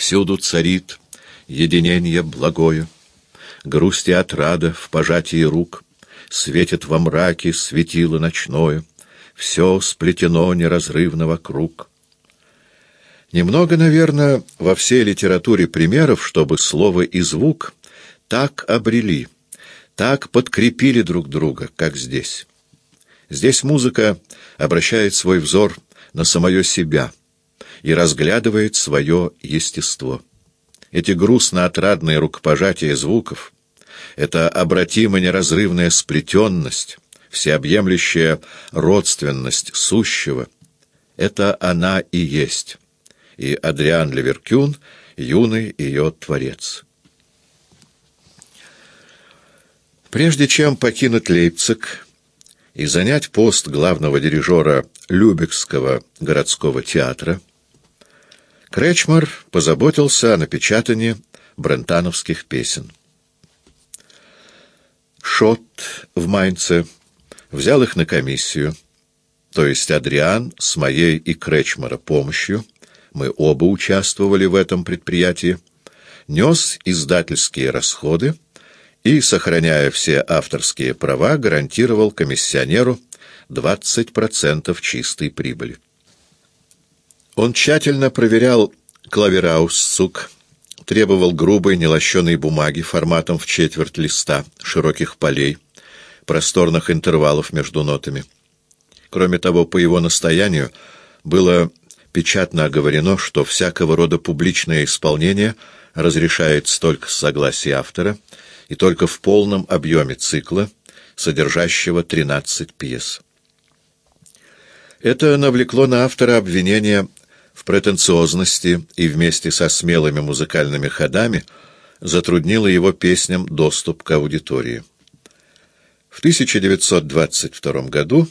Всюду царит единение благое, Грусть и отрада в пожатии рук, Светит во мраке светило ночное, Все сплетено неразрывно вокруг. Немного, наверное, во всей литературе примеров, чтобы слово и звук так обрели, так подкрепили друг друга, как здесь. Здесь музыка обращает свой взор на самое себя и разглядывает свое естество. Эти грустно-отрадные рукопожатия звуков, эта обратимо неразрывная сплетенность, всеобъемлющая родственность сущего — это она и есть и Адриан Леверкюн — юный ее творец. Прежде чем покинуть Лейпциг и занять пост главного дирижера Любекского городского театра, Кречмар позаботился о напечатании брентановских песен. Шот в Майнце взял их на комиссию, то есть Адриан с моей и Кречмара помощью — мы оба участвовали в этом предприятии, нес издательские расходы и, сохраняя все авторские права, гарантировал комиссионеру 20% чистой прибыли. Он тщательно проверял клавераусцук, требовал грубой нелощеной бумаги форматом в четверть листа, широких полей, просторных интервалов между нотами. Кроме того, по его настоянию было печатно оговорено, что всякого рода публичное исполнение разрешается только с согласия автора и только в полном объеме цикла, содержащего 13 пьес. Это навлекло на автора обвинение в претенциозности и вместе со смелыми музыкальными ходами затруднило его песням доступ к аудитории. В 1922 году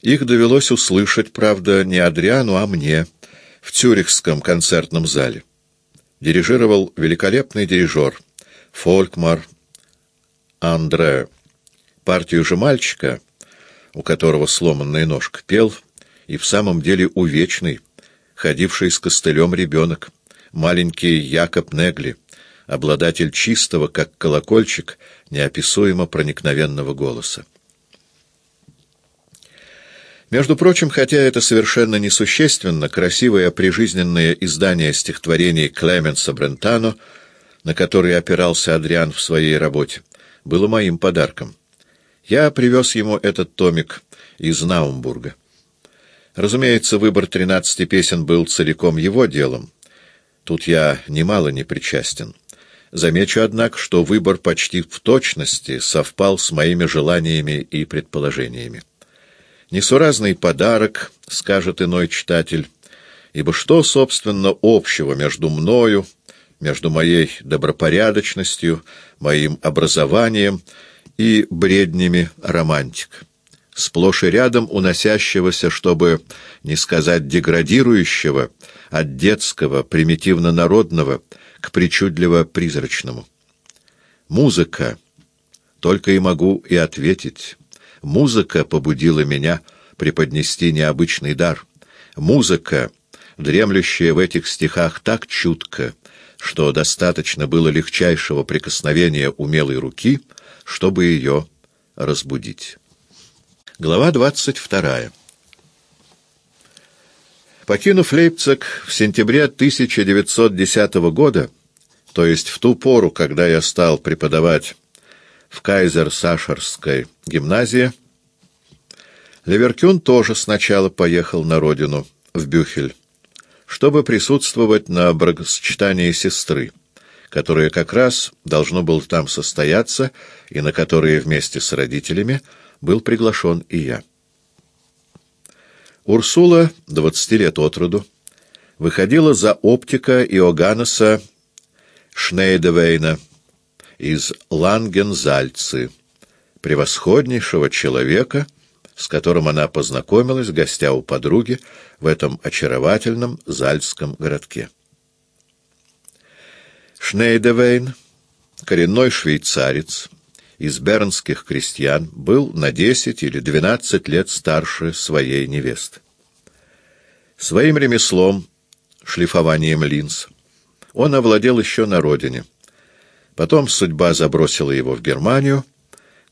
их довелось услышать, правда, не Адриану, а мне, в Цюрихском концертном зале. Дирижировал великолепный дирижер Фолькмар Андре. Партию же мальчика, у которого сломанная ножка, пел и в самом деле увечный, ходивший с костылем ребенок, маленький Якоб Негли, обладатель чистого, как колокольчик, неописуемо проникновенного голоса. Между прочим, хотя это совершенно несущественно, красивое прижизненное издание стихотворений Клеменса Брентано, на которое опирался Адриан в своей работе, было моим подарком. Я привез ему этот томик из Наумбурга. Разумеется, выбор тринадцати песен был целиком его делом. Тут я немало не причастен. Замечу, однако, что выбор почти в точности совпал с моими желаниями и предположениями. Несуразный подарок, скажет иной читатель, ибо что, собственно, общего между мною, между моей добропорядочностью, моим образованием и бреднями романтик, сплошь и рядом уносящегося, чтобы не сказать деградирующего, от детского, примитивно-народного к причудливо-призрачному. Музыка, только и могу и ответить, Музыка побудила меня преподнести необычный дар. Музыка, дремлющая в этих стихах так чутко, что достаточно было легчайшего прикосновения умелой руки, чтобы ее разбудить. Глава двадцать вторая. Покинув Лейпциг в сентябре 1910 года, то есть в ту пору, когда я стал преподавать в Кайзер-Сашерской гимназии. Леверкюн тоже сначала поехал на родину, в Бюхель, чтобы присутствовать на бракосочетании сестры, которое как раз должно было там состояться и на которое вместе с родителями был приглашен и я. Урсула, двадцати лет от роду, выходила за оптика Иоганнеса Шнейдевейна, из Лангензальцы, превосходнейшего человека, с которым она познакомилась, гостя у подруги в этом очаровательном зальском городке. Шнейдевейн, коренной швейцарец, из бернских крестьян, был на десять или двенадцать лет старше своей невесты. Своим ремеслом, шлифованием линз, он овладел еще на родине. Потом судьба забросила его в Германию,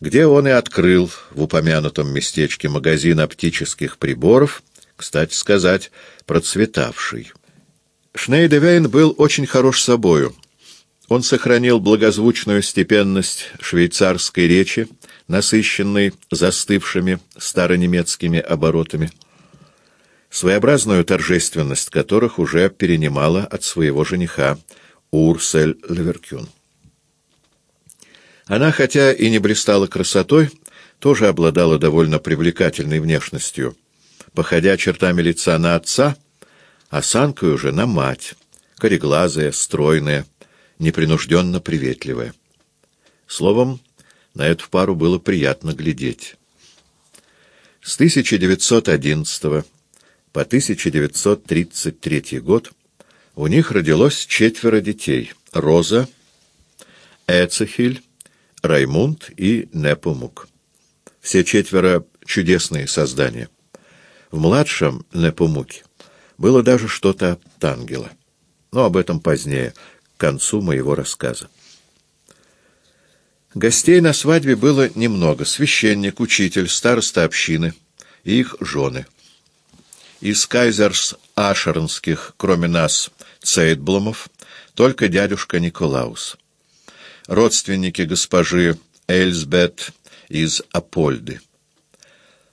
где он и открыл в упомянутом местечке магазин оптических приборов, кстати сказать, процветавший. Шнейдевейн был очень хорош собою. Он сохранил благозвучную степенность швейцарской речи, насыщенной застывшими старонемецкими оборотами, своеобразную торжественность которых уже перенимала от своего жениха Урсель Леверкюн. Она, хотя и не блистала красотой, тоже обладала довольно привлекательной внешностью, походя чертами лица на отца, осанкой уже на мать, кореглазая, стройная, непринужденно приветливая. Словом, на эту пару было приятно глядеть. С 1911 по 1933 год у них родилось четверо детей — Роза, Эцехиль, Раймунд и Непомук. Все четверо — чудесные создания. В младшем Непомуке было даже что-то от ангела. Но об этом позднее, концу моего рассказа. Гостей на свадьбе было немного. Священник, учитель, староста общины и их жены. Из кайзерс Ашернских, кроме нас, Цейтбломов, только дядюшка Николаус родственники госпожи Эльсбет из Апольды,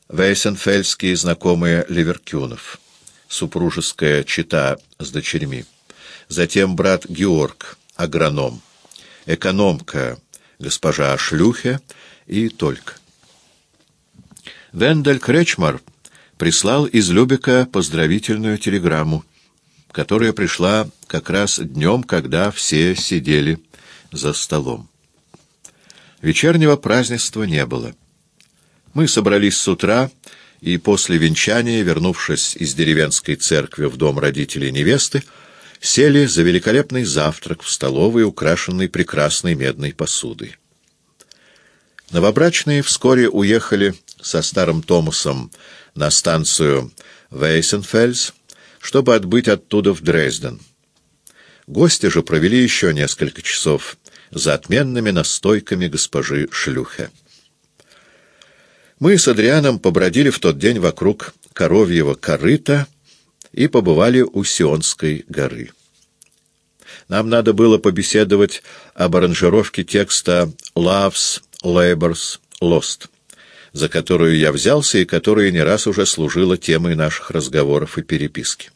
Вейсенфельские знакомые Ливеркюнов, супружеская чита с дочерьми, затем брат Георг, агроном, экономка госпожа Шлюхе и только. Вендель Кречмар прислал из Любека поздравительную телеграмму, которая пришла как раз днем, когда все сидели за столом. Вечернего празднества не было. Мы собрались с утра, и после венчания, вернувшись из деревенской церкви в дом родителей невесты, сели за великолепный завтрак в столовой, украшенной прекрасной медной посудой. Новобрачные вскоре уехали со старым Томасом на станцию Вейсенфельс, чтобы отбыть оттуда в Дрезден. Гости же провели еще несколько часов за отменными настойками госпожи Шлюхе. Мы с Адрианом побродили в тот день вокруг коровьего корыта и побывали у Сионской горы. Нам надо было побеседовать об аранжировке текста «Loves, Labors, Lost», за которую я взялся и которая не раз уже служила темой наших разговоров и переписки.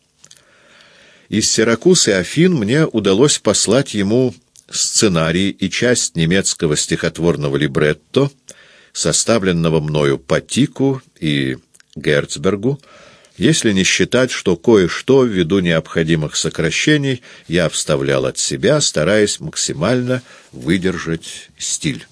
Из Сиракуз и Афин мне удалось послать ему сценарий и часть немецкого стихотворного либретто, составленного мною по Тику и Герцбергу, если не считать, что кое-что, ввиду необходимых сокращений, я вставлял от себя, стараясь максимально выдержать стиль.